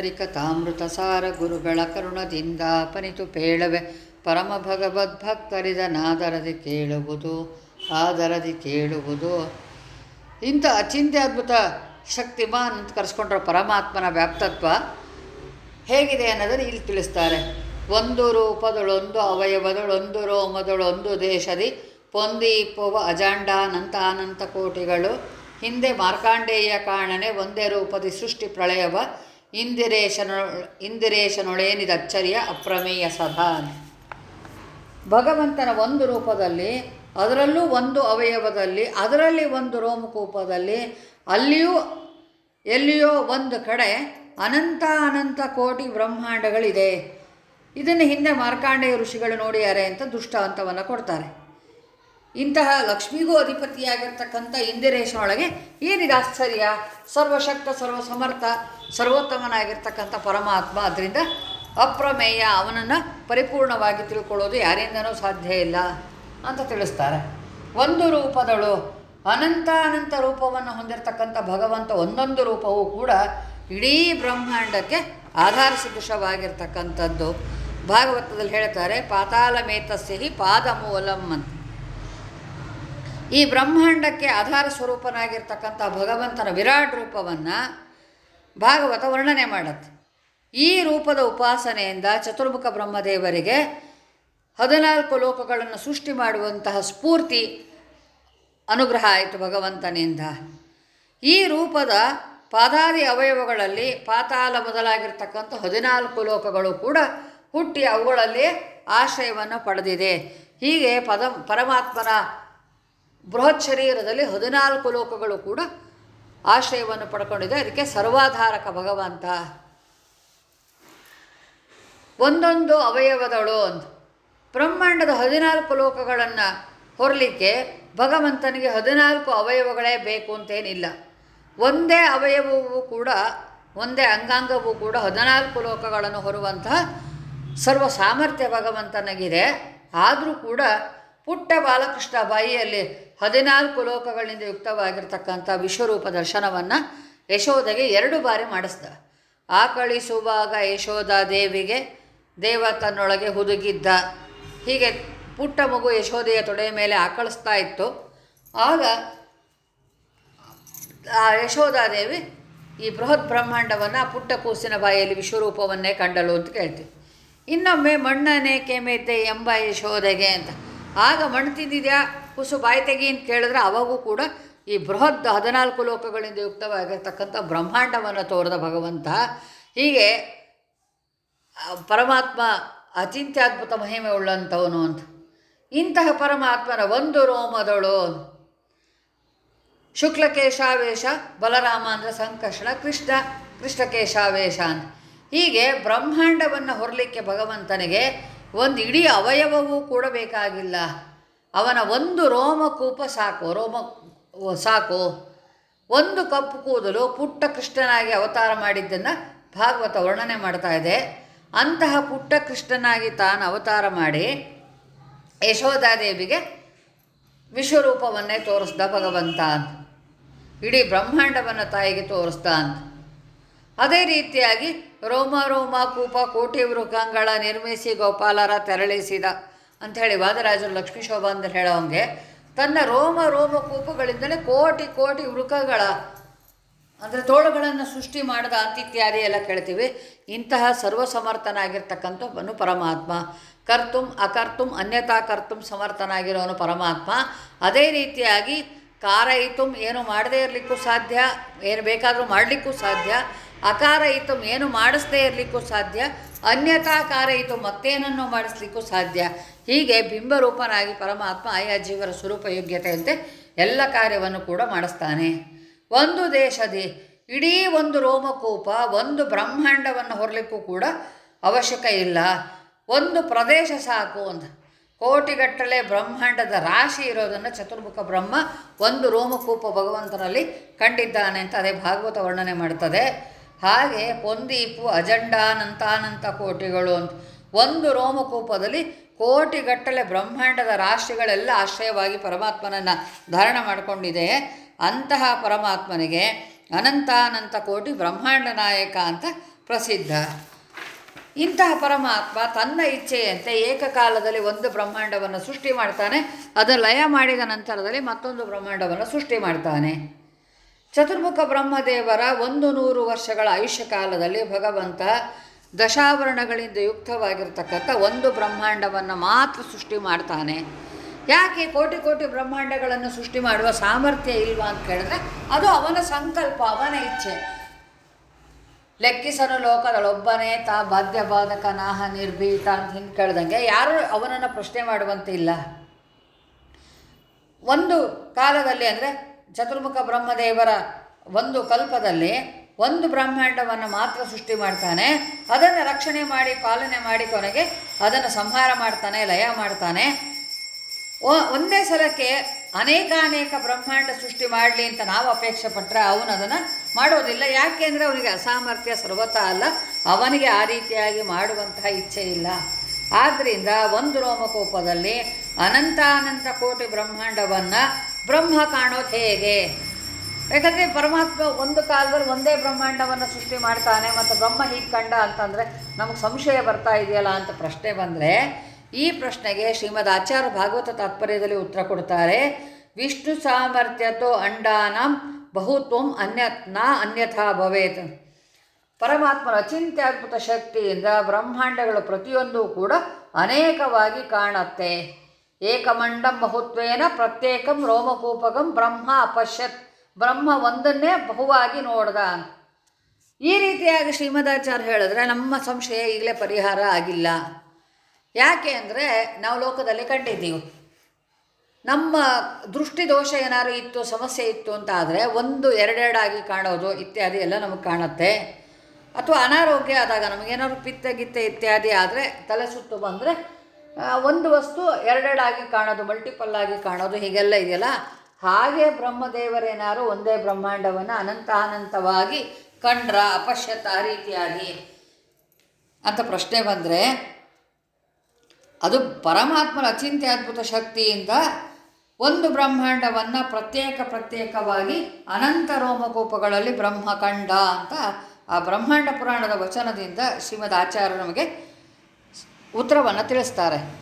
ಹರಿಕಥಾಮೃತ ಸಾರ ಗುರುಗಳ ಕರುಣದಿಂದ ಪನಿತು ಪೇಳವೆ ಪರಮ ಭಗವದ್ಭಕ್ತರಿದನಾದರದಿ ಕೇಳುವುದು, ಆದರದಿ ಕೇಳುವುದು. ಇಂಥ ಅಚಿಂತ್ಯದ್ಭುತ ಶಕ್ತಿಮಾನ್ ಅಂತ ಕರೆಸ್ಕೊಂಡ್ರ ಪರಮಾತ್ಮನ ವ್ಯಾಪ್ತತ್ವ. ಹೇಗಿದೆ ಅನ್ನೋದನ್ನು ಇಲ್ಲಿ ತಿಳಿಸ್ತಾರೆ. ಒಂದು ರೂಪದಳೊಂದು ಅವಯವದಳೊಂದು ರೋಮದಳೊಂದು ದೇಶದಿ ಪೊಂದಿಪ್ಪುವ ಅಜಾಂಡ ಅನಂತ ಅನಂತ ಕೋಟಿಗಳು. ಹಿಂದೆ ಮಾರ್ಕಾಂಡೇಯ ಕಾಣನೆ ಒಂದೇ ರೂಪದಿ ಸೃಷ್ಟಿ ಪ್ರಳಯವ ಇಂದಿರೇಶನೊ ಇಂದಿರೇಶನೊಳೇನಿದಚ್ಚರಿಯ ಅಪ್ರಮೇಯ ಸದಾ ಭಗವಂತನ ಒಂದು ರೂಪದಲ್ಲಿ, ಅದರಲ್ಲೂ ಒಂದು ಅವಯವದಲ್ಲಿ, ಅದರಲ್ಲಿ ಒಂದು ರೋಮಕೂಪದಲ್ಲಿ, ಅಲ್ಲಿಯೂ ಎಲ್ಲಿಯೋ ಒಂದು ಕಡೆ ಅನಂತ ಅನಂತ ಕೋಟಿ ಬ್ರಹ್ಮಾಂಡಗಳಿದೆ. ಇದನ್ನು ಹಿಂದೆ ಮಾರ್ಕಾಂಡೇಯ ಋಷಿಗಳು ನೋಡಿದ್ದಾರೆ ಅಂತ ದುಷ್ಟಾಂತವನ್ನು ಕೊಡ್ತಾರೆ. ಇಂತಹ ಲಕ್ಷ್ಮಿಗೂ ಅಧಿಪತಿಯಾಗಿರ್ತಕ್ಕಂಥ ಇಂದಿರೇಶನೊಳಗೆ ಏನಿದೆ ಆಶ್ಚರ್ಯ? ಸರ್ವಶಕ್ತ, ಸರ್ವಸಮರ್ಥ, ಸರ್ವೋತ್ತಮನಾಗಿರ್ತಕ್ಕಂಥ ಪರಮಾತ್ಮ. ಅದರಿಂದ ಅಪ್ರಮೇಯ ಅವನನ್ನು ಪರಿಪೂರ್ಣವಾಗಿ ತಿಳ್ಕೊಳ್ಳೋದು ಯಾರಿಂದನೂ ಸಾಧ್ಯ ಇಲ್ಲ ಅಂತ ತಿಳಿಸ್ತಾರೆ. ಒಂದು ರೂಪದಳು ಅನಂತ ಅನಂತ ರೂಪವನ್ನು ಹೊಂದಿರತಕ್ಕಂಥ ಭಗವಂತ ಒಂದೊಂದು ರೂಪವೂ ಕೂಡ ಇಡೀ ಬ್ರಹ್ಮಾಂಡಕ್ಕೆ ಆಧಾರ ಸದೃಶವಾಗಿರ್ತಕ್ಕಂಥದ್ದು ಭಾಗವತದಲ್ಲಿ ಹೇಳ್ತಾರೆ ಪಾತಾಳ ಹಿ ಪಾದಮೂಲಂ ಅಂತ. ಈ ಬ್ರಹ್ಮಾಂಡಕ್ಕೆ ಆಧಾರ ಸ್ವರೂಪನಾಗಿರ್ತಕ್ಕಂಥ ಭಗವಂತನ ವಿರಾಟ್ ರೂಪವನ್ನು ಭಾಗವತ ವರ್ಣನೆ ಮಾಡುತ್ತೆ. ಈ ರೂಪದ ಉಪಾಸನೆಯಿಂದ ಚತುರ್ಮುಖ ಬ್ರಹ್ಮದೇವರಿಗೆ ಹದಿನಾಲ್ಕು ಲೋಕಗಳನ್ನು ಸೃಷ್ಟಿ ಮಾಡುವಂತಹ ಸ್ಫೂರ್ತಿ ಅನುಗ್ರಹ ಆಯಿತು ಭಗವಂತನಿಂದ. ಈ ರೂಪದ ಪಾದಾದಿ ಅವಯವಗಳಲ್ಲಿ ಪಾತಾಳ ಮೊದಲಾಗಿರ್ತಕ್ಕಂಥ ಹದಿನಾಲ್ಕು ಲೋಕಗಳು ಕೂಡ ಹುಟ್ಟಿ ಅವುಗಳಲ್ಲಿ ಆಶ್ರಯವನ್ನು ಪಡೆದಿದೆ. ಹೀಗೆ ಪದ ಪರಮಾತ್ಮನ ಬೃಹತ್ ಶರೀರದಲ್ಲಿ ಹದಿನಾಲ್ಕು ಲೋಕಗಳು ಕೂಡ ಆಶ್ರಯವನ್ನು ಪಡ್ಕೊಂಡಿದೆ. ಅದಕ್ಕೆ ಸರ್ವಾಧಾರಕ ಭಗವಂತ. ಒಂದೊಂದು ಅವಯವದಳು ಅಂತ ಬ್ರಹ್ಮಾಂಡದ ಹದಿನಾಲ್ಕು ಲೋಕಗಳನ್ನು ಹೊರಲಿಕ್ಕೆ ಭಗವಂತನಿಗೆ ಹದಿನಾಲ್ಕು ಅವಯವಗಳೇ ಬೇಕು ಅಂತೇನಿಲ್ಲ. ಒಂದೇ ಅವಯವವೂ ಕೂಡ, ಒಂದೇ ಅಂಗಾಂಗವೂ ಕೂಡ ಹದಿನಾಲ್ಕು ಲೋಕಗಳನ್ನು ಹೊರುವಂತಹ ಸರ್ವ ಸಾಮರ್ಥ್ಯ ಭಗವಂತನಿಗಿದೆ. ಆದರೂ ಕೂಡ ಪುಟ್ಟ ಬಾಲಕೃಷ್ಣ ಬಾಯಿಯಲ್ಲಿ ಹದಿನಾಲ್ಕು ಲೋಕಗಳಿಂದ ಯುಕ್ತವಾಗಿರ್ತಕ್ಕಂಥ ವಿಶ್ವರೂಪ ದರ್ಶನವನ್ನು ಯಶೋಧೆಗೆ ಎರಡು ಬಾರಿ ಮಾಡಿಸ್ದ. ಆಕಳಿಸುವಾಗ ಯಶೋಧ ದೇವಿಗೆ ದೇವ ತನ್ನೊಳಗೆ ಹುದುಗಿದ್ದ. ಹೀಗೆ ಪುಟ್ಟ ಮಗು ಯಶೋದೆಯ ತೊಡೆಯ ಮೇಲೆ ಆಕಳಿಸ್ತಾ ಇತ್ತು. ಆಗ ಆ ಯಶೋಧಾದೇವಿ ಈ ಬೃಹತ್ ಬ್ರಹ್ಮಾಂಡವನ್ನು ಪುಟ್ಟ ಕೂಸಿನ ಬಾಯಲ್ಲಿ ವಿಶ್ವರೂಪವನ್ನೇ ಕಂಡಳು ಅಂತ ಕೇಳ್ತೀವಿ. ಇನ್ನೊಮ್ಮೆ ಮಣ್ಣನೇ ಕೆಮೇತೆ ಎಂಬ ಯಶೋದೆಗೆ ಅಂತ. ಆಗ ಮಣ್ಣು ತಿಂದಿದ್ಯಾ? ಕುಸು ಬಾಯಿ ತೆಗಿ ಅಂತ ಕೇಳಿದ್ರೆ ಅವಾಗೂ ಕೂಡ ಈ ಬೃಹತ್ ಹದಿನಾಲ್ಕು ಲೋಕಗಳಿಂದ ಯುಕ್ತವಾಗಿರ್ತಕ್ಕಂಥ ಬ್ರಹ್ಮಾಂಡವನ್ನು ತೋರಿದ ಭಗವಂತ. ಹೀಗೆ ಪರಮಾತ್ಮ ಅಚಿಂತ್ಯದ್ಭುತ ಮಹಿಮೆ ಉಳ್ಳಂಥವನು ಅಂತ. ಇಂತಹ ಪರಮಾತ್ಮನ ಒಂದು ರೋಮದಳು. ಶುಕ್ಲಕೇಶಾವೇಶ, ಬಲರಾಮ ಅಂದರೆ ಸಂಕರ್ಷಣ, ಕೃಷ್ಣ, ಕೃಷ್ಣಕೇಶಾವೇಶ ಅಂತ. ಹೀಗೆ ಬ್ರಹ್ಮಾಂಡವನ್ನು ಹೊರಲಿಕ್ಕೆ ಭಗವಂತನಿಗೆ ಒಂದು ಇಡೀ ಅವಯವವೂ ಕೂಡ ಬೇಕಾಗಿಲ್ಲ ಅವನ ಒಂದು ರೋಮಕೂಪ ಸಾಕು, ರೋಮ ಸಾಕು. ಒಂದು ಕಪ್ಪು ಕೂದಲು ಪುಟ್ಟ ಕೃಷ್ಣನಾಗಿ ಅವತಾರ ಮಾಡಿದ್ದನ್ನು ಭಾಗವತ ವರ್ಣನೆ ಮಾಡ್ತಾ ಇದೆ. ಅಂತಹ ಪುಟ್ಟ ಕೃಷ್ಣನಾಗಿ ತಾನು ಅವತಾರ ಮಾಡಿ ಯಶೋಧಾದೇವಿಗೆ ವಿಶ್ವರೂಪವನ್ನೇ ತೋರಿಸ್ದ ಭಗವಂತ ಅಂತ. ಇಡೀ ಬ್ರಹ್ಮಾಂಡವನ್ನು ತಾಯಿಗೆ ತೋರಿಸ್ದ ಅಂತ. ಅದೇ ರೀತಿಯಾಗಿ ರೋಮ ರೋಮ ಕೂಪ ಕೋಟಿ ವೃಕಂಗಳ ನಿರ್ಮಿಸಿ ಗೋಪಾಲರ ತೆರಳಿಸಿದ. ಅಂಥೇಳಿ ವಾದರಾಜರು ಲಕ್ಷ್ಮೀ ಶೋಭಾ ಅಂತ ಹೇಳೋಂಗೆ ತನ್ನ ರೋಮ ರೋಮ ಕೂಪಗಳಿಂದಲೇ ಕೋಟಿ ಕೋಟಿ ವೃಕಗಳ ಅಂದರೆ ತೋಳುಗಳನ್ನು ಸೃಷ್ಟಿ ಮಾಡಿದ ಅಂತಿತ್ಯಾದಿ ಎಲ್ಲ ಕೇಳ್ತೀವಿ, ಇಂತಹ ಸರ್ವಸಮರ್ಥನಾಗಿರ್ತಕ್ಕಂಥವನು ಪರಮಾತ್ಮ. ಕರ್ತುಂ ಅಕರ್ತುಂ ಅನ್ಯತಾ ಕರ್ತುಂ ಸಮರ್ಥನಾಗಿರೋನು ಪರಮಾತ್ಮ. ಅದೇ ರೀತಿಯಾಗಿ ಕಾರಯಿತುಂ ಏನು ಮಾಡದೇ ಇರಲಿಕ್ಕೂ ಸಾಧ್ಯ, ಏನು ಬೇಕಾದರೂ ಮಾಡಲಿಕ್ಕೂ ಸಾಧ್ಯ ಅಕಾರಯಿತುಂ ಏನು ಮಾಡಿಸದೇ ಇರಲಿಕ್ಕೂ ಸಾಧ್ಯ, ಅನ್ಯಥಾ ಕಾರಯಿತು ಮತ್ತೇನನ್ನು ಮಾಡಿಸ್ಲಿಕ್ಕೂ ಸಾಧ್ಯ. ಹೀಗೆ ಬಿಂಬರೂಪನಾಗಿ ಪರಮಾತ್ಮ ಆಯಾ ಜೀವರ ಸ್ವರೂಪ ಯೋಗ್ಯತೆಯಂತೆ ಎಲ್ಲ ಕಾರ್ಯವನ್ನು ಕೂಡ ಮಾಡಿಸ್ತಾನೆ. ಒಂದು ದೇಶದಿ, ಇಡೀ ಒಂದು ರೋಮಕೂಪ, ಒಂದು ಬ್ರಹ್ಮಾಂಡವನ್ನು ಹೊರಲಿಕ್ಕೂ ಕೂಡ ಅವಶ್ಯಕ ಇಲ್ಲ. ಒಂದು ಪ್ರದೇಶ ಸಾಕು ಅಂತ ಕೋಟಿಗಟ್ಟಲೆ ಬ್ರಹ್ಮಾಂಡದ ರಾಶಿ ಇರೋದನ್ನು ಚತುರ್ಮುಖ ಬ್ರಹ್ಮ ಒಂದು ರೋಮಕೂಪ ಭಗವಂತನಲ್ಲಿ ಕಂಡಿದ್ದಾನೆ ಅಂತ ಅದೇ ಭಾಗವತ ವರ್ಣನೆ ಮಾಡ್ತದೆ. ಹಾಗೆ ಪೊಂದೀಪು ಅಜಂಡಾನಂತಾನಂತ ಕೋಟಿಗಳು ಅಂತ. ಒಂದು ರೋಮಕೂಪದಲ್ಲಿ ಕೋಟಿಗಟ್ಟಲೆ ಬ್ರಹ್ಮಾಂಡದ ರಾಶಿಗಳೆಲ್ಲ ಆಶ್ರಯವಾಗಿ ಪರಮಾತ್ಮನನ್ನು ಧಾರಣ ಮಾಡಿಕೊಂಡಿದೆ. ಅಂತಹ ಪರಮಾತ್ಮನಿಗೆ ಅನಂತಾನಂತ ಕೋಟಿ ಬ್ರಹ್ಮಾಂಡ ನಾಯಕ ಅಂತ ಪ್ರಸಿದ್ಧ. ಇಂತಹ ಪರಮಾತ್ಮ ತನ್ನ ಇಚ್ಛೆಯಂತೆ ಏಕಕಾಲದಲ್ಲಿ ಒಂದು ಬ್ರಹ್ಮಾಂಡವನ್ನು ಸೃಷ್ಟಿ ಮಾಡ್ತಾನೆ. ಅದು ಲಯ ಮಾಡಿದ ನಂತರದಲ್ಲಿ ಮತ್ತೊಂದು ಬ್ರಹ್ಮಾಂಡವನ್ನು ಸೃಷ್ಟಿ ಮಾಡ್ತಾನೆ. ಚತುರ್ಮುಖ ಬ್ರಹ್ಮದೇವರ ಒಂದು ನೂರು ವರ್ಷಗಳ ಆಯುಷ್ಯ ಕಾಲದಲ್ಲಿ ಭಗವಂತ ದಶಾವರಣಗಳಿಂದ ಯುಕ್ತವಾಗಿರ್ತಕ್ಕಂಥ ಒಂದು ಬ್ರಹ್ಮಾಂಡವನ್ನು ಮಾತ್ರ ಸೃಷ್ಟಿ ಮಾಡ್ತಾನೆ. ಯಾಕೆ ಕೋಟಿ ಕೋಟಿ ಬ್ರಹ್ಮಾಂಡಗಳನ್ನು ಸೃಷ್ಟಿ ಮಾಡುವ ಸಾಮರ್ಥ್ಯ ಇಲ್ವಾ ಅಂತ ಕೇಳಿದ್ರೆ ಅದು ಅವನ ಸಂಕಲ್ಪ, ಅವನ ಇಚ್ಛೆ. ಲೆಕ್ಕಿಸಲು ಲೋಕದಳೊಬ್ಬನೇ ತಾ ಬಾಧ್ಯ ಬಾಧಕ, ನಾಹ ನಿರ್ಭೀತ ಅಂತ ಹಿಂಗೆ ಕೇಳ್ದಂಗೆ ಯಾರು ಅವನನ್ನು ಪ್ರಶ್ನೆ ಮಾಡುವಂತಿಲ್ಲ. ಒಂದು ಕಾಲದಲ್ಲಿ ಅಂದರೆ ಚತುರ್ಮುಖ ಬ್ರಹ್ಮದೇವರ ಒಂದು ಕಲ್ಪದಲ್ಲಿ ಒಂದು ಬ್ರಹ್ಮಾಂಡವನ್ನು ಮಾತ್ರ ಸೃಷ್ಟಿ ಮಾಡ್ತಾನೆ. ಅದನ್ನು ರಕ್ಷಣೆ ಮಾಡಿ, ಪಾಲನೆ ಮಾಡಿ ಕೊನೆಗೆ ಅದನ್ನು ಸಂಹಾರ ಮಾಡ್ತಾನೆ, ಲಯ ಮಾಡ್ತಾನೆ. ಒಂದೇ ಸಲಕ್ಕೆ ಅನೇಕಾನೇಕ ಬ್ರಹ್ಮಾಂಡ ಸೃಷ್ಟಿ ಮಾಡಲಿ ಅಂತ ನಾವು ಅಪೇಕ್ಷೆ ಪಟ್ಟರೆ ಅವನು ಅದನ್ನು ಮಾಡೋದಿಲ್ಲ. ಯಾಕೆಂದರೆ ಅವನಿಗೆ ಅಸಾಮರ್ಥ್ಯ ಸರ್ವತ ಅಲ್ಲ. ಅವನಿಗೆ ಆ ರೀತಿಯಾಗಿ ಮಾಡುವಂತಹ ಇಚ್ಛೆ ಇಲ್ಲ. ಆದ್ದರಿಂದ ಒಂದು ರೋಮಕೋಪದಲ್ಲಿ ಅನಂತಾನಂತ ಕೋಟಿ ಬ್ರಹ್ಮಾಂಡವನ್ನು ಬ್ರಹ್ಮ ಕಾಣೋದು ಹೇಗೆ? ಯಾಕಂದರೆ ಪರಮಾತ್ಮ ಒಂದು ಕಾಲದಲ್ಲಿ ಒಂದೇ ಬ್ರಹ್ಮಾಂಡವನ್ನು ಸೃಷ್ಟಿ ಮಾಡ್ತಾನೆ, ಮತ್ತು ಬ್ರಹ್ಮ ಹೀಗೆ ಕಂಡ ಅಂತಂದರೆ ನಮಗೆ ಸಂಶಯ ಬರ್ತಾ ಇದೆಯಲ್ಲ ಅಂತ ಪ್ರಶ್ನೆ ಬಂದರೆ, ಈ ಪ್ರಶ್ನೆಗೆ ಶ್ರೀಮದ್ ಆಚಾರ್ಯ ಭಾಗವತ ತಾತ್ಪರ್ಯದಲ್ಲಿ ಉತ್ತರ ಕೊಡ್ತಾರೆ, ವಿಷ್ಣು ಸಾಮರ್ಥ್ಯತೋ ಅಂಡಾನಂ ಬಹುತ್ವಂ ಅನ್ಯ ನಾ ಅನ್ಯಥಾ ಭವೇತ್. ಪರಮಾತ್ಮನ ಅಚಿಂತ್ಯದ್ಭುತ ಶಕ್ತಿಯಿಂದ ಬ್ರಹ್ಮಾಂಡಗಳು ಪ್ರತಿಯೊಂದು ಕೂಡ ಅನೇಕವಾಗಿ ಕಾಣುತ್ತೆ. ಏಕಮಂಡಂ ಬಹುತ್ವೇನ ಪ್ರತ್ಯೇಕಂ ರೋಮಕೂಪಕಂ ಬ್ರಹ್ಮ ಅಪಶ್ಯತ್. ಬ್ರಹ್ಮ ಒಂದನ್ನೇ ಬಹುವಾಗಿ ನೋಡ್ದ. ಈ ರೀತಿಯಾಗಿ ಶ್ರೀಮದಾಚಾರ್ಯ ಹೇಳಿದ್ರೆ ನಮ್ಮ ಸಂಶಯ ಈಗಲೇ ಪರಿಹಾರ ಆಗಿಲ್ಲ. ಯಾಕೆ ಅಂದರೆ ನಾವು ಲೋಕದಲ್ಲಿ ಕಂಡಿದ್ದೀವಿ. ನಮ್ಮ ದೃಷ್ಟಿ ದೋಷ ಏನಾದ್ರು ಇತ್ತು, ಸಮಸ್ಯೆ ಇತ್ತು ಅಂತ ಆದರೆ ಒಂದು ಎರಡೆರಡಾಗಿ ಕಾಣೋದು ಇತ್ಯಾದಿ ಎಲ್ಲ ನಮಗೆ ಕಾಣುತ್ತೆ. ಅಥವಾ ಅನಾರೋಗ್ಯ ಆದಾಗ ನಮಗೇನಾದ್ರು ಪಿತ್ತ ಗಿತ್ತ ಇತ್ಯಾದಿ ಆದರೆ ತಲೆ ಸುತ್ತು ಬಂದರೆ ಒಂದು ವಸ್ತು ಎರಡೆರಡಾಗಿ ಕಾಣೋದು ಮಲ್ಟಿಪಲ್ ಆಗಿ ಕಾಣೋದು ಹೀಗೆಲ್ಲ ಇದೆಯಲ್ಲ? ಹಾಗೆ ಬ್ರಹ್ಮದೇವರೇನಾರು ಒಂದೇ ಬ್ರಹ್ಮಾಂಡವನ್ನು ಅನಂತ ಅನಂತವಾಗಿ ಕಂಡ್ರ ಅಪಶ್ಯತ ಆ ರೀತಿಯಾಗಿ? ಅಂತ ಪ್ರಶ್ನೆ ಬಂದರೆ, ಅದು ಪರಮಾತ್ಮನ ಅಚಿಂತ್ಯ ಅದ್ಭುತ ಶಕ್ತಿಯಿಂದ ಒಂದು ಬ್ರಹ್ಮಾಂಡವನ್ನು ಪ್ರತ್ಯೇಕ ಪ್ರತ್ಯೇಕವಾಗಿ ಅನಂತ ರೋಮಕೋಪಗಳಲ್ಲಿ ಬ್ರಹ್ಮ ಕಂಡ ಅಂತ ಆ ಬ್ರಹ್ಮಾಂಡ ಪುರಾಣದ ವಚನದಿಂದ ಶ್ರೀಮದ್ ಆಚಾರ್ಯ ನಮಗೆ ಉತ್ತರವನ್ನು ತಿಳಿಸ್ತಾರೆ.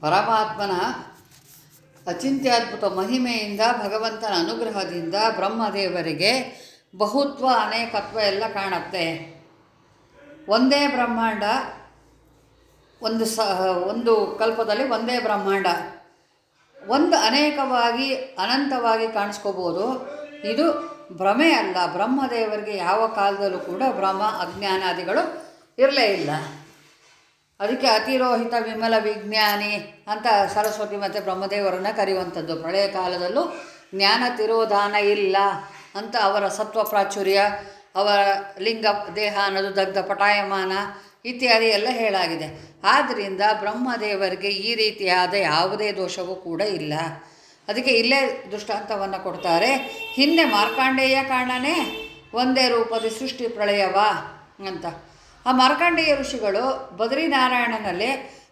ಪರಮಾತ್ಮನ ಅಚಿಂತ್ಯದ್ಭುತ ಮಹಿಮೆಯಿಂದ, ಭಗವಂತನ ಅನುಗ್ರಹದಿಂದ ಬ್ರಹ್ಮದೇವರಿಗೆ ಬಹುತ್ವ, ಅನೇಕತ್ವ ಎಲ್ಲ ಕಾಣುತ್ತೆ. ಒಂದೇ ಬ್ರಹ್ಮಾಂಡ, ಒಂದು ಸ, ಒಂದು ಕಲ್ಪದಲ್ಲಿ ಒಂದೇ ಬ್ರಹ್ಮಾಂಡ. ಒಂದು ಅನೇಕವಾಗಿ, ಅನಂತವಾಗಿ ಕಾಣಿಸ್ಕೋಬೋದು. ಇದು ಭ್ರಮೆ ಅಲ್ಲ. ಬ್ರಹ್ಮದೇವರಿಗೆ ಯಾವ ಕಾಲದಲ್ಲೂ ಕೂಡ ಭ್ರಮ ಅಜ್ಞಾನಾದಿಗಳು ಇರಲೇ ಇಲ್ಲ. ಅದಕ್ಕೆ ಅತಿರೋಹಿತ ವಿಮಲ ವಿಜ್ಞಾನಿ ಅಂತ ಸರಸ್ವತಿ ಮತ್ತು ಬ್ರಹ್ಮದೇವರನ್ನು ಕರೆಯುವಂಥದ್ದು. ಪ್ರಳಯ ಕಾಲದಲ್ಲೂ ಜ್ಞಾನ ತಿರೋಧಾನ ಇಲ್ಲ ಅಂತ ಅವರ ಸತ್ವ ಪ್ರಾಚುರ್ಯ, ಅವರ ಲಿಂಗ ದೇಹ ಅನ್ನೋದು ದಗ್ಧ ಪಟಾಯಮಾನ ಇತ್ಯಾದಿ ಎಲ್ಲ ಹೇಳಾಗಿದೆ. ಆದ್ದರಿಂದ ಬ್ರಹ್ಮದೇವರಿಗೆ ಈ ರೀತಿಯಾದ ಯಾವುದೇ ದೋಷವೂ ಕೂಡ ಇಲ್ಲ. ಅದಕ್ಕೆ ಇಲ್ಲೇ ದೃಷ್ಟಾಂತವನ್ನು ಕೊಡ್ತಾರೆ. ಹಿಂದೆ ಮಾರ್ಕಾಂಡೇಯ ಕಾರಣನೇ ಒಂದೇ ರೂಪದ ಸೃಷ್ಟಿ ಪ್ರಳಯವಾ ಅಂತ. ಆ ಮಾರ್ಕಾಂಡೇಯ ಋಷಿಗಳು ಬದ್ರಿನಾರಾಯಣನಲ್ಲಿ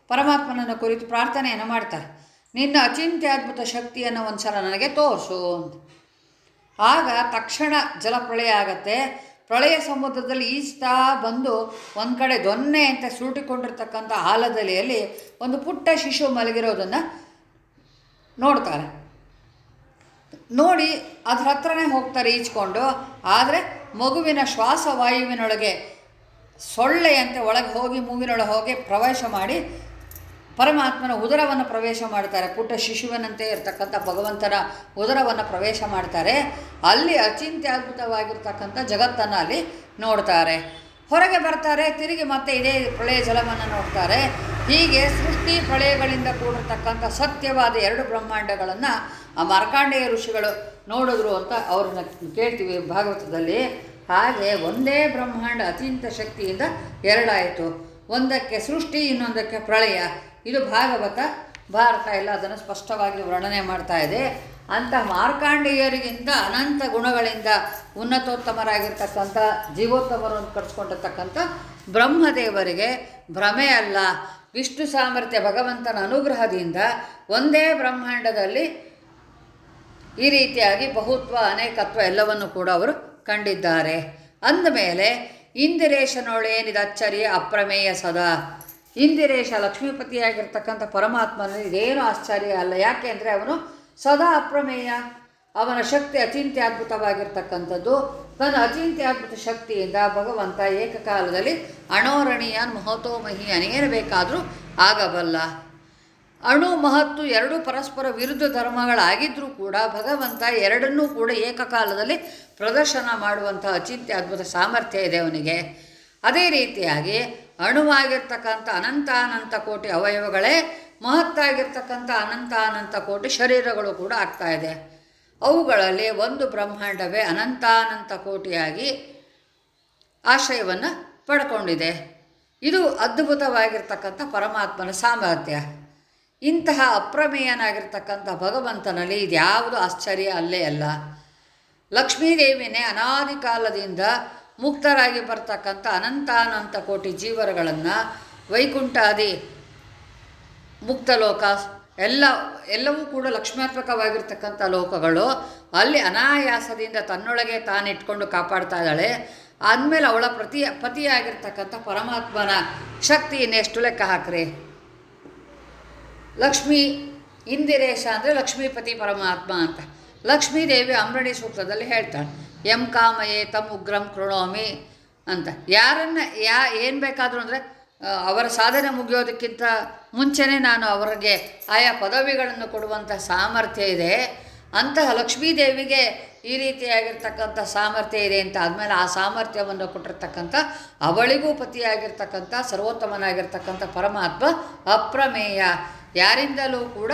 ಪರಮಾತ್ಮನನ್ನು ಕುರಿತು ಪ್ರಾರ್ಥನೆಯನ್ನು ಮಾಡ್ತಾರೆ. ನಿನ್ನ ಅಚಿಂತ್ಯದ್ಭುತ ಶಕ್ತಿಯನ್ನು ಒಂದು ಸಲ ನನಗೆ ತೋರಿಸು ಅಂತ. ಆಗ ತಕ್ಷಣ ಜಲಪ್ರಳಯ ಆಗತ್ತೆ. ಪ್ರಳಯ ಸಮುದ್ರದಲ್ಲಿ ಈಜ್ತಾ ಬಂದು ಒಂದು ಕಡೆ ದೊನ್ನೆ ಅಂತ ಸುರುಟಿಕೊಂಡಿರ್ತಕ್ಕಂಥ ಆಲದಲೆಯಲ್ಲಿ ಒಂದು ಪುಟ್ಟ ಶಿಶು ಮಲಗಿರೋದನ್ನು ನೋಡ್ತಾರೆ. ನೋಡಿ ಅದ್ರ ಹತ್ರನೇ ಹೋಗ್ತಾರೆ ಈಜ್ಕೊಂಡು. ಆದರೆ ಮಗುವಿನ ಶ್ವಾಸವಾಯುವಿನೊಳಗೆ ಸೊಳ್ಳೆಯಂತೆ ಒಳಗೆ ಹೋಗಿ ಮೂಗಿನೊಳಗೆ ಹೋಗಿ ಪ್ರವೇಶ ಮಾಡಿ ಪರಮಾತ್ಮನ ಉದರವನ್ನು ಪ್ರವೇಶ ಮಾಡ್ತಾರೆ. ಪುಟ್ಟ ಶಿಶುವಿನಂತೆ ಇರತಕ್ಕಂಥ ಭಗವಂತನ ಉದರವನ್ನು ಪ್ರವೇಶ ಮಾಡ್ತಾರೆ. ಅಲ್ಲಿ ಅಚಿಂತ್ಯದ್ಭುತವಾಗಿರ್ತಕ್ಕಂಥ ಜಗತ್ತನ್ನು ಅಲ್ಲಿ ನೋಡ್ತಾರೆ. ಹೊರಗೆ ಬರ್ತಾರೆ, ತಿರುಗಿ ಮತ್ತೆ ಇದೇ ಪ್ರಳಯ ಜಲವನ್ನು ನೋಡ್ತಾರೆ. ಹೀಗೆ ಸೃಷ್ಟಿ ಪ್ರಳಯಗಳಿಂದ ಕೂಡಿರ್ತಕ್ಕಂಥ ಸತ್ಯವಾದ ಎರಡು ಬ್ರಹ್ಮಾಂಡಗಳನ್ನು ಆ ಮಾರ್ಕಾಂಡೇಯ ಋಷಿಗಳು ನೋಡಿದ್ರು ಅಂತ ಅವ್ರನ್ನ ಕೇಳ್ತೀವಿ ಭಾಗವತದಲ್ಲಿ. ಹಾಗೆ ಒಂದೇ ಬ್ರಹ್ಮಾಂಡ ಅತ್ಯಂತ ಶಕ್ತಿಯಿಂದ ಎರಡಾಯಿತು. ಒಂದಕ್ಕೆ ಸೃಷ್ಟಿ, ಇನ್ನೊಂದಕ್ಕೆ ಪ್ರಳಯ. ಇದು ಭಾಗವತ. ಭಾರತ ಎಲ್ಲ ಅದನ್ನು ಸ್ಪಷ್ಟವಾಗಿ ವರ್ಣನೆ ಮಾಡ್ತಾ ಇದೆ. ಅಂತ ಮಾರ್ಕಾಂಡೇಯರಿಗಿಂತ ಅನಂತ ಗುಣಗಳಿಂದ ಉನ್ನತೋತ್ತಮರಾಗಿರ್ತಕ್ಕಂಥ, ಜೀವೋತ್ತಮರನ್ನು ಕಟ್ಸ್ಕೊಂಡಿರ್ತಕ್ಕಂಥ ಬ್ರಹ್ಮದೇವರಿಗೆ ಭ್ರಮೆ ಅಲ್ಲ. ವಿಷ್ಣು ಸಾಮರ್ಥ್ಯ ಭಗವಂತನ ಅನುಗ್ರಹದಿಂದ ಒಂದೇ ಬ್ರಹ್ಮಾಂಡದಲ್ಲಿ ಈ ರೀತಿಯಾಗಿ ಬಹುತ್ವ, ಅನೇಕತ್ವ ಎಲ್ಲವನ್ನು ಕೂಡ ಅವರು ಕಂಡಿದ್ದಾರೆ. ಅಂದಮೇಲೆ ಇಂದಿರೇಶನೊಳೇನಿದ ಅಚ್ಚರಿಯ ಅಪ್ರಮೇಯ ಸದಾ. ಇಂದಿರೇಶ ಲಕ್ಷ್ಮೀಪತಿಯಾಗಿರ್ತಕ್ಕಂಥ ಪರಮಾತ್ಮನಲ್ಲಿ ಇದೇನು ಆಶ್ಚರ್ಯ ಅಲ್ಲ. ಯಾಕೆ ಅಂದರೆ ಅವನು ಸದಾ ಅಪ್ರಮೇಯ. ಅವನ ಶಕ್ತಿ ಅಚಿಂತ್ಯ ಅದ್ಭುತವಾಗಿರ್ತಕ್ಕಂಥದ್ದು. ತನ್ನ ಅಚಿಂತ್ಯ ಅದ್ಭುತ ಶಕ್ತಿಯಿಂದ ಭಗವಂತ ಏಕಕಾಲದಲ್ಲಿ ಅಣೋರಣೀಯ ಮಹೋತೋಮಹಿಯನ್ ಏನು ಬೇಕಾದರೂ ಆಗಬಲ್ಲ. ಅಣು ಮಹತ್ತು ಎರಡೂ ಪರಸ್ಪರ ವಿರುದ್ಧ ಧರ್ಮಗಳಾಗಿದ್ದರೂ ಕೂಡ ಭಗವಂತ ಎರಡನ್ನೂ ಕೂಡ ಏಕಕಾಲದಲ್ಲಿ ಪ್ರದರ್ಶನ ಮಾಡುವಂಥ ಅಚಿಂತ್ಯ ಅದ್ಭುತ ಸಾಮರ್ಥ್ಯ ಇದೆ ಅವನಿಗೆ. ಅದೇ ರೀತಿಯಾಗಿ ಅಣುವಾಗಿರ್ತಕ್ಕಂಥ ಅನಂತಾನಂತ ಕೋಟಿ ಅವಯವಗಳೇ ಮಹತ್ತಾಗಿರ್ತಕ್ಕಂಥ ಅನಂತಾನಂತ ಕೋಟಿ ಶರೀರಗಳು ಕೂಡ ಆಗ್ತಾ ಇದೆ. ಅವುಗಳಲ್ಲಿ ಒಂದು ಬ್ರಹ್ಮಾಂಡವೇ ಅನಂತಾನಂತ ಕೋಟಿಯಾಗಿ ಆಶ್ರಯವನ್ನು ಪಡ್ಕೊಂಡಿದೆ. ಇದು ಅದ್ಭುತವಾಗಿರ್ತಕ್ಕಂಥ ಪರಮಾತ್ಮನ ಸಾಮರ್ಥ್ಯ. ಇಂತಹ ಅಪ್ರಮೇಯನಾಗಿರ್ತಕ್ಕಂಥ ಭಗವಂತನಲ್ಲಿ ಇದ್ಯಾವುದು ಆಶ್ಚರ್ಯ ಅಲ್ಲೇ ಅಲ್ಲ. ಲಕ್ಷ್ಮೀದೇವಿನೇ ಅನಾದಿ ಕಾಲದಿಂದ ಮುಕ್ತರಾಗಿ ಬರ್ತಕ್ಕಂಥ ಅನಂತಾನಂತ ಕೋಟಿ ಜೀವರಗಳನ್ನು ವೈಕುಂಠಾದಿ ಮುಕ್ತಲೋಕ, ಎಲ್ಲ, ಎಲ್ಲವೂ ಕೂಡ ಲಕ್ಷ್ಮ್ಯಾತ್ಮಕವಾಗಿರ್ತಕ್ಕಂಥ ಲೋಕಗಳು ಅಲ್ಲಿ ಅನಾಯಾಸದಿಂದ ತನ್ನೊಳಗೆ ತಾನಿಟ್ಕೊಂಡು ಕಾಪಾಡ್ತಾ ಇದ್ದಾಳೆ. ಆದಮೇಲೆ ಅವಳ ಪ್ರತಿ ಪತಿಯಾಗಿರ್ತಕ್ಕಂಥ ಪರಮಾತ್ಮನ ಶಕ್ತಿ ಎಷ್ಟು ಲೆಕ್ಕ ಹಾಕ್ರಿ? ಲಕ್ಷ್ಮೀ ಇಂದಿರೇಶ ಅಂದರೆ ಲಕ್ಷ್ಮೀಪತಿ ಪರಮಾತ್ಮ ಅಂತ. ಲಕ್ಷ್ಮೀದೇವಿ ಅಮೃಣಿ ಸೂಕ್ತದಲ್ಲಿ ಹೇಳ್ತಾಳೆ, ಎಂ ಕಾಮಯೇ ತಮ್ ಉಗ್ರಂ ಕೃಣೋಮಿ ಅಂತ. ಯಾರನ್ನು, ಯಾ, ಏನು ಬೇಕಾದರೂ ಅಂದರೆ ಅವರ ಸಾಧನೆ ಮುಗಿಯೋದಕ್ಕಿಂತ ಮುಂಚೆನೇ ನಾನು ಅವರಿಗೆ ಆಯಾ ಪದವಿಗಳನ್ನು ಕೊಡುವಂಥ ಸಾಮರ್ಥ್ಯ ಇದೆ. ಅಂತಹ ಲಕ್ಷ್ಮೀದೇವಿಗೆ ಈ ರೀತಿಯಾಗಿರ್ತಕ್ಕಂಥ ಸಾಮರ್ಥ್ಯ ಇದೆ ಅಂತ ಆದಮೇಲೆ ಆ ಸಾಮರ್ಥ್ಯವನ್ನು ಕೊಟ್ಟಿರ್ತಕ್ಕಂಥ, ಅವಳಿಗೂ ಪತಿಯಾಗಿರ್ತಕ್ಕಂಥ, ಸರ್ವೋತ್ತಮನಾಗಿರ್ತಕ್ಕಂಥ ಪರಮಾತ್ಮ ಅಪ್ರಮೇಯ. ಯಾರಿಂದಲೂ ಕೂಡ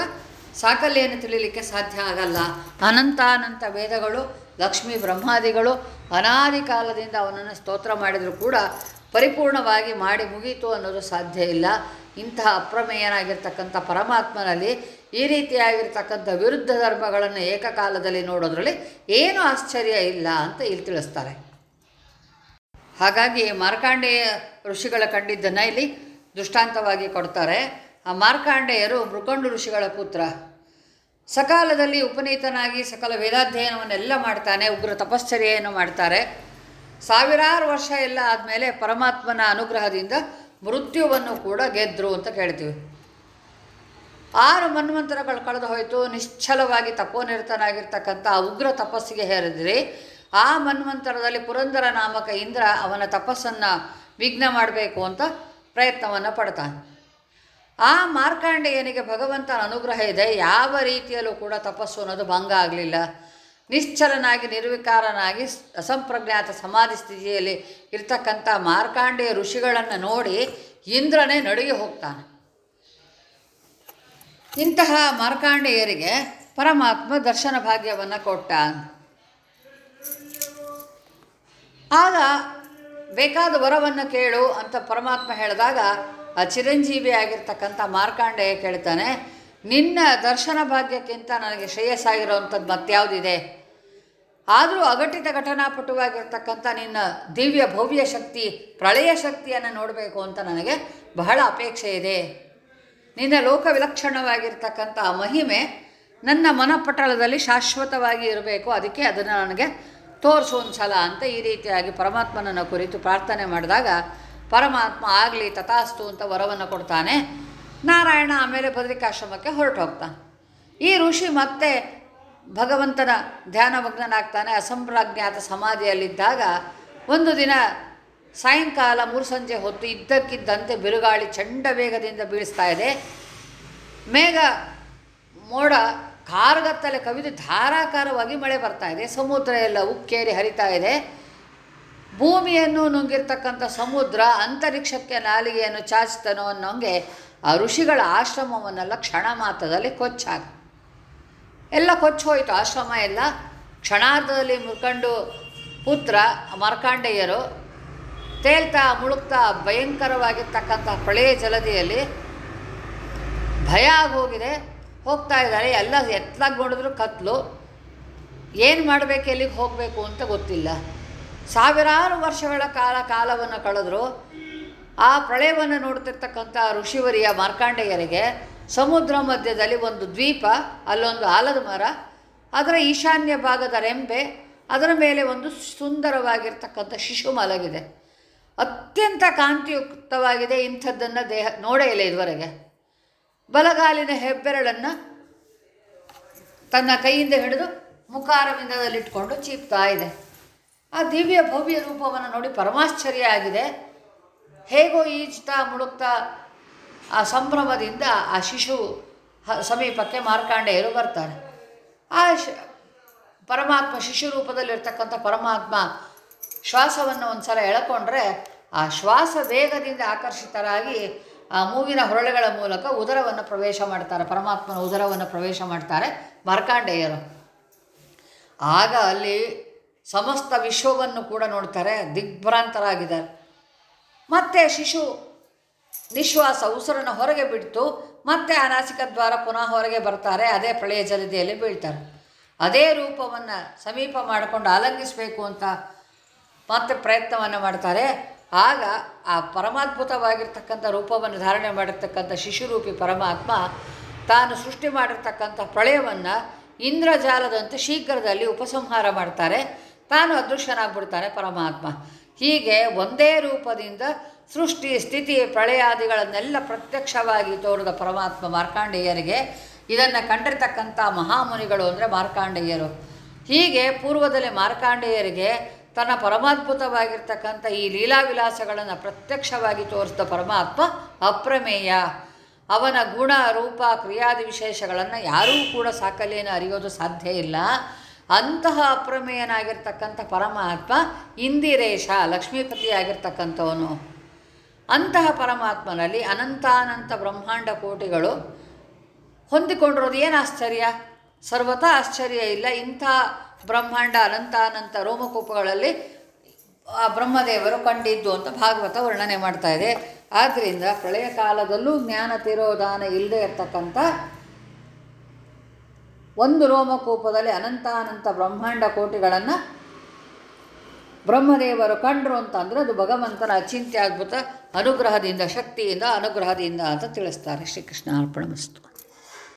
ಸಾಕಲ್ಯನ್ನು ತಿಳಿಲಿಕ್ಕೆ ಸಾಧ್ಯ ಆಗಲ್ಲ. ಅನಂತಾನಂತ ವೇದಗಳು, ಲಕ್ಷ್ಮೀ ಬ್ರಹ್ಮಾದಿಗಳು ಅನಾದಿ ಕಾಲದಿಂದ ಅವನನ್ನು ಸ್ತೋತ್ರ ಮಾಡಿದರೂ ಕೂಡ ಪರಿಪೂರ್ಣವಾಗಿ ಮಾಡಿ ಮುಗೀತು ಅನ್ನೋದು ಸಾಧ್ಯ ಇಲ್ಲ. ಇಂತಹ ಅಪ್ರಮೇಯನಾಗಿರ್ತಕ್ಕಂಥ ಪರಮಾತ್ಮನಲ್ಲಿ ಈ ರೀತಿಯಾಗಿರ್ತಕ್ಕಂಥ ವಿರುದ್ಧ ಧರ್ಮಗಳನ್ನು ಏಕಕಾಲದಲ್ಲಿ ನೋಡೋದ್ರಲ್ಲಿ ಏನೂ ಆಶ್ಚರ್ಯ ಇಲ್ಲ ಅಂತ ಇಲ್ಲಿ ತಿಳಿಸ್ತಾರೆ. ಹಾಗಾಗಿ ಮಾರ್ಕಾಂಡೇಯ ಋಷಿಗಳ ಕಂಡಿದ್ದನ್ನು ಇಲ್ಲಿ ದೃಷ್ಟಾಂತವಾಗಿ ಕೊಡ್ತಾರೆ. ಆ ಮಾರ್ಕಾಂಡೆಯರು ಮೃಕಂಡು ಋಷಿಗಳ ಪುತ್ರ. ಸಕಾಲದಲ್ಲಿ ಉಪನೀತನಾಗಿ ಸಕಲ ವೇದಾಧ್ಯಯನವನ್ನೆಲ್ಲ ಮಾಡ್ತಾನೆ, ಉಗ್ರ ತಪಶ್ಚರ್ಯೆಯನ್ನು ಮಾಡ್ತಾರೆ. ಸಾವಿರಾರು ವರ್ಷ ಎಲ್ಲ ಆದಮೇಲೆ ಪರಮಾತ್ಮನ ಅನುಗ್ರಹದಿಂದ ಮೃತ್ಯುವನ್ನು ಕೂಡ ಗೆದ್ದರು ಅಂತ ಕೇಳ್ತೀವಿ. ಆರು ಮನ್ವಂತರಗಳು ಕಳೆದು ಹೋಯಿತು. ನಿಶ್ಚಲವಾಗಿ ತಪೋನಿರತನಾಗಿರ್ತಕ್ಕಂಥ ಉಗ್ರ ತಪಸ್ಸಿಗೆ ಹೇರಿದ್ರಿ. ಆ ಮನ್ವಂತರದಲ್ಲಿ ಪುರಂದರ ನಾಮಕ ಇಂದ್ರ ಅವನ ತಪಸ್ಸನ್ನು ವಿಘ್ನ ಮಾಡಬೇಕು ಅಂತ ಪ್ರಯತ್ನವನ್ನು ಪಡ್ತಾನೆ. ಆ ಮಾರ್ಕಾಂಡೇಯನಿಗೆ ಭಗವಂತನ ಅನುಗ್ರಹ ಇದೆ, ಯಾವ ರೀತಿಯಲ್ಲೂ ಕೂಡ ತಪಸ್ಸು ಅನ್ನೋದು ಭಂಗ ಆಗಲಿಲ್ಲ. ನಿಶ್ಚಲನಾಗಿ, ನಿರ್ವಿಕಾರನಾಗಿ ಅಸಂಪ್ರಜ್ಞಾತ ಸಮಾಧಿ ಸ್ಥಿತಿಯಲ್ಲಿ ಇರ್ತಕ್ಕಂಥ ಮಾರ್ಕಾಂಡೇಯ ಋಷಿಗಳನ್ನು ನೋಡಿ ಇಂದ್ರನೇ ನಡುಗಿ ಹೋಗ್ತಾನೆ. ಇಂತಹ ಮಾರ್ಕಾಂಡೇಯರಿಗೆ ಪರಮಾತ್ಮ ದರ್ಶನ ಭಾಗ್ಯವನ್ನು ಕೊಟ್ಟ. ಆಗ ಬೇಕಾದ ವರವನ್ನು ಕೇಳು ಅಂತ ಪರಮಾತ್ಮ ಹೇಳಿದಾಗ ಆ ಚಿರಂಜೀವಿ ಆಗಿರ್ತಕ್ಕಂಥ ಮಾರ್ಕಾಂಡೆಯ ಕೇಳ್ತಾನೆ, ನಿನ್ನ ದರ್ಶನ ಭಾಗ್ಯಕ್ಕಿಂತ ನನಗೆ ಶ್ರೇಯಸ್ಸಾಗಿರೋವಂಥದ್ದು ಮತ್ಯಾವುದಿದೆ? ಆದರೂ ಅಘಟಿತ ಘಟನಾಪಟುವಾಗಿರ್ತಕ್ಕಂಥ ನಿನ್ನ ದಿವ್ಯ ಭವ್ಯ ಶಕ್ತಿ, ಪ್ರಳಯ ಶಕ್ತಿಯನ್ನು ನೋಡಬೇಕು ಅಂತ ನನಗೆ ಬಹಳ ಅಪೇಕ್ಷೆ ಇದೆ. ನಿನ್ನ ಲೋಕ ವಿಲಕ್ಷಣವಾಗಿರ್ತಕ್ಕಂಥ ಮಹಿಮೆ ನನ್ನ ಮನಪಟಲದಲ್ಲಿ ಶಾಶ್ವತವಾಗಿ ಇರಬೇಕು. ಅದಕ್ಕೆ ಅದನ್ನು ನನಗೆ ತೋರಿಸೋ ಒಂದು ಸಲ ಅಂತ ಈ ರೀತಿಯಾಗಿ ಪರಮಾತ್ಮನನ್ನು ಕುರಿತು ಪ್ರಾರ್ಥನೆ ಮಾಡಿದಾಗ ಪರಮಾತ್ಮ ಆಗಲಿ ತಥಾಸ್ತು ಅಂತ ವರವನ್ನು ಕೊಡ್ತಾನೆ. ನಾರಾಯಣ ಆಮೇಲೆ ಬದರಿಕಾಶ್ರಮಕ್ಕೆ ಹೊರಟು ಹೋಗ್ತಾನೆ ಈ ಋಷಿ ಮತ್ತೆ ಭಗವಂತನ ಧ್ಯಾನಮಗ್ನಾಗ್ತಾನೆ ಅಸಂಪ್ರಾಜ್ಞಾತ ಸಮಾಧಿಯಲ್ಲಿದ್ದಾಗ ಒಂದು ದಿನ ಸಾಯಂಕಾಲ ಮೂರು ಸಂಜೆ ಹೊತ್ತು ಇದ್ದಕ್ಕಿದ್ದಂತೆ ಬಿರುಗಾಳಿ ಚಂಡ ವೇಗದಿಂದ ಬೀಳಿಸ್ತಾ ಇದೆ. ಮೇಘ, ಮೋಡ, ಕಾರ್ಗತ್ತಲೆ ಕವಿದು ಧಾರಾಕಾರವಾಗಿ ಮಳೆ ಬರ್ತಾ ಇದೆ. ಸಮುದ್ರ ಎಲ್ಲ ಉಕ್ಕೇರಿ ಹರಿತಾ ಇದೆ. ಭೂಮಿಯನ್ನು ನುಂಗಿರ್ತಕ್ಕಂಥ ಸಮುದ್ರ, ಅಂತರಿಕ್ಷಕ್ಕೆ ನಾಲಿಗೆಯನ್ನು ಚಾಚ್ತಾನೋ ಅನ್ನೋಂಗೆ ಆ ಋಷಿಗಳ ಆಶ್ರಮವನ್ನೆಲ್ಲ ಕ್ಷಣ ಮಾತ್ರದಲ್ಲಿ ಕೊಚ್ಚಾಗ. ಎಲ್ಲ ಕೊಚ್ಚು ಹೋಯಿತು ಆಶ್ರಮ ಎಲ್ಲ ಕ್ಷಣಾರ್ಧದಲ್ಲಿ ಮುರ್ಕಂಡು ಪುತ್ರ, ಮಾರ್ಕಾಂಡೆಯರು ತೇಲ್ತಾ ಮುಳುಗ್ತಾ ಭಯಂಕರವಾಗಿರ್ತಕ್ಕಂಥ ಪ್ರಳಯ ಜಲದಿಯಲ್ಲಿ ಭಯ ಆಗೋಗಿದೆ. ಹೋಗ್ತಾ ಇದ್ದಾರೆ. ಎಲ್ಲ ಎತ್ತಲಾಗಿ ನೋಡಿದ್ರು ಕತ್ಲು. ಏನು ಮಾಡಬೇಕು, ಎಲ್ಲಿಗೆ ಹೋಗಬೇಕು ಅಂತ ಗೊತ್ತಿಲ್ಲ. ಸಾವಿರಾರು ವರ್ಷಗಳ ಕಾಲ ಕಾಲವನ್ನು ಕಳೆದ್ರು, ಆ ಪ್ರಳಯವನ್ನು ನೋಡ್ತಿರ್ತಕ್ಕಂಥ ಋಷಿವರಿಯ ಮಾರ್ಕಾಂಡೆಯರಿಗೆ ಸಮುದ್ರ ಮಧ್ಯದಲ್ಲಿ ಒಂದು ದ್ವೀಪ, ಅಲ್ಲೊಂದು ಆಲದ ಮರ, ಅದರ ಈಶಾನ್ಯ ಭಾಗದ ರೆಂಬೆ, ಅದರ ಮೇಲೆ ಒಂದು ಸುಂದರವಾಗಿರ್ತಕ್ಕಂಥ ಶಿಶು ಮಲಗಿದೆ. ಅತ್ಯಂತ ಕಾಂತಿಯುಕ್ತವಾಗಿದೆ ಇಂಥದ್ದನ್ನು ದೇಹ, ನೋಡೇ ಇಲ್ಲ ಇದುವರೆಗೆ. ಬಲಗಾಲಿನ ಹೆಬ್ಬೆರಳನ್ನು ತನ್ನ ಕೈಯಿಂದ ಹಿಡಿದು ಮುಖಾರವಿಂದದಲ್ಲಿಟ್ಕೊಂಡು ಚೀಪ್ತಾ ಇದೆ. ಆ ದಿವ್ಯ ಭವ್ಯ ರೂಪವನ್ನು ನೋಡಿ ಪರಮಾಶ್ಚರ್ಯ ಆಗಿದೆ. ಹೇಗೋ ಈಜ್ತಾ ಮುಳುಗ್ತಾ ಆ ಸಂಭ್ರಮದಿಂದ ಆ ಶಿಶು ಸಮೀಪಕ್ಕೆ ಮಾರ್ಕಾಂಡೆಯರು ಬರ್ತಾರೆ. ಆ ಶ ಪರಮಾತ್ಮ ಶಿಶು ರೂಪದಲ್ಲಿರ್ತಕ್ಕಂಥ ಪರಮಾತ್ಮ ಶ್ವಾಸವನ್ನು ಒಂದು ಸಲ ಎಳ್ಕೊಂಡ್ರೆ ಆ ಶ್ವಾಸ ವೇಗದಿಂದ ಆಕರ್ಷಿತರಾಗಿ ಆ ಮೂಗಿನ ಹೊರಳೆಗಳ ಮೂಲಕ ಉದರವನ್ನು ಪ್ರವೇಶ ಮಾಡ್ತಾರೆ. ಪರಮಾತ್ಮನ ಉದರವನ್ನು ಪ್ರವೇಶ ಮಾಡ್ತಾರೆ ಮಾರ್ಕಾಂಡೇಯರು. ಆಗ ಅಲ್ಲಿ ಸಮಸ್ತ ವಿಶ್ವವನ್ನು ಕೂಡ ನೋಡ್ತಾರೆ, ದಿಗ್ಭ್ರಾಂತರಾಗಿದ್ದಾರೆ. ಮತ್ತೆ ಶಿಶು ನಿಶ್ವಾಸ ಉಸಿರನ್ನು ಹೊರಗೆ ಬಿಟ್ಟು ಮತ್ತೆ ಅನಾಸಿಕ ನಾಸಿಕ ದ್ವಾರ ಪುನಃ ಹೊರಗೆ ಬರ್ತಾರೆ, ಅದೇ ಪ್ರಳಯ ಜಲದಿಯಲ್ಲಿ ಬೀಳ್ತಾರೆ. ಅದೇ ರೂಪವನ್ನು ಸಮೀಪ ಮಾಡಿಕೊಂಡು ಆಲಂಗಿಸಬೇಕು ಅಂತ ಮತ್ತೆ ಪ್ರಯತ್ನವನ್ನು ಮಾಡ್ತಾರೆ. ಆಗ ಆ ಪರಮಾದ್ಭುತವಾಗಿರ್ತಕ್ಕಂಥ ರೂಪವನ್ನು ಧಾರಣೆ ಮಾಡಿರ್ತಕ್ಕಂಥ ಶಿಶುರೂಪಿ ಪರಮಾತ್ಮ ತಾನು ಸೃಷ್ಟಿ ಮಾಡಿರ್ತಕ್ಕಂಥ ಪ್ರಳಯವನ್ನು ಇಂದ್ರಜಾಲದಂತೆ ಶೀಘ್ರದಲ್ಲಿ ಉಪಸಂಹಾರ ಮಾಡ್ತಾರೆ. ತಾನು ಅದೃಶ್ಯನಾಗ್ಬಿಡ್ತಾನೆ ಪರಮಾತ್ಮ. ಹೀಗೆ ಒಂದೇ ರೂಪದಿಂದ ಸೃಷ್ಟಿ, ಸ್ಥಿತಿ, ಪ್ರಳಯಾದಿಗಳನ್ನೆಲ್ಲ ಪ್ರತ್ಯಕ್ಷವಾಗಿ ತೋರಿದ ಪರಮಾತ್ಮ ಮಾರ್ಕಾಂಡೇಯರಿಗೆ ಇದನ್ನು ಕಂಡಿರ್ತಕ್ಕಂಥ ಮಹಾಮುನಿಗಳು ಅಂದರೆ ಮಾರ್ಕಾಂಡೇಯರು. ಹೀಗೆ ಪೂರ್ವದಲ್ಲಿ ಮಾರ್ಕಾಂಡೇಯರಿಗೆ ತನ್ನ ಪರಮಾದ್ಭುತವಾಗಿರ್ತಕ್ಕಂಥ ಈ ಲೀಲಾವಿಲಾಸಗಳನ್ನು ಪ್ರತ್ಯಕ್ಷವಾಗಿ ತೋರಿಸಿದ ಪರಮಾತ್ಮ ಅಪ್ರಮೇಯ. ಅವನ ಗುಣ, ರೂಪ, ಕ್ರಿಯಾದಿ ವಿಶೇಷಗಳನ್ನು ಯಾರೂ ಕೂಡ ಸಾಕಲ್ಯನ ಅರಿಯೋದು ಸಾಧ್ಯ ಇಲ್ಲ. ಅಂತಹ ಅಪ್ರಮೇಯನಾಗಿರ್ತಕ್ಕಂಥ ಪರಮಾತ್ಮ ಇಂದಿರೇಶ, ಲಕ್ಷ್ಮೀಪತಿಯಾಗಿರ್ತಕ್ಕಂಥವನು. ಅಂತಹ ಪರಮಾತ್ಮನಲ್ಲಿ ಅನಂತಾನಂತ ಬ್ರಹ್ಮಾಂಡ ಕೋಟಿಗಳು ಹೊಂದಿಕೊಂಡಿರೋದು ಏನು ಆಶ್ಚರ್ಯ? ಸರ್ವತಾ ಆಶ್ಚರ್ಯ ಇಲ್ಲ. ಇಂಥ ಬ್ರಹ್ಮಾಂಡ ಅನಂತಾನಂತ ರೋಮಕೋಪಗಳಲ್ಲಿ ಆ ಬ್ರಹ್ಮದೇವರು ಕಂಡಿದ್ದು ಅಂತ ಭಾಗವತ ವರ್ಣನೆ ಮಾಡ್ತಾ ಇದೆ. ಆದ್ದರಿಂದ ಪ್ರಳಯ ಕಾಲದಲ್ಲೂ ಜ್ಞಾನ ತಿರೋದಾನ ಇಲ್ಲದೆ ಇರ್ತಕ್ಕಂಥ ಒಂದು ರೋಮಕೂಪದಲ್ಲಿ ಅನಂತಾನಂತ ಬ್ರಹ್ಮಾಂಡ ಕೋಟಿಗಳನ್ನು ಬ್ರಹ್ಮದೇವರು ಕಂಡ್ರು ಅಂತಂದರೆ ಅದು ಭಗವಂತನ ಅಚಿಂತ್ಯ ಅದ್ಭುತ ಅನುಗ್ರಹದಿಂದ, ಶಕ್ತಿಯಿಂದ, ಅನುಗ್ರಹದಿಂದ ಅಂತ ತಿಳಿಸ್ತಾರೆ ಶ್ರೀಕೃಷ್ಣ ಅರ್ಪಣ ಮಸ್ತು.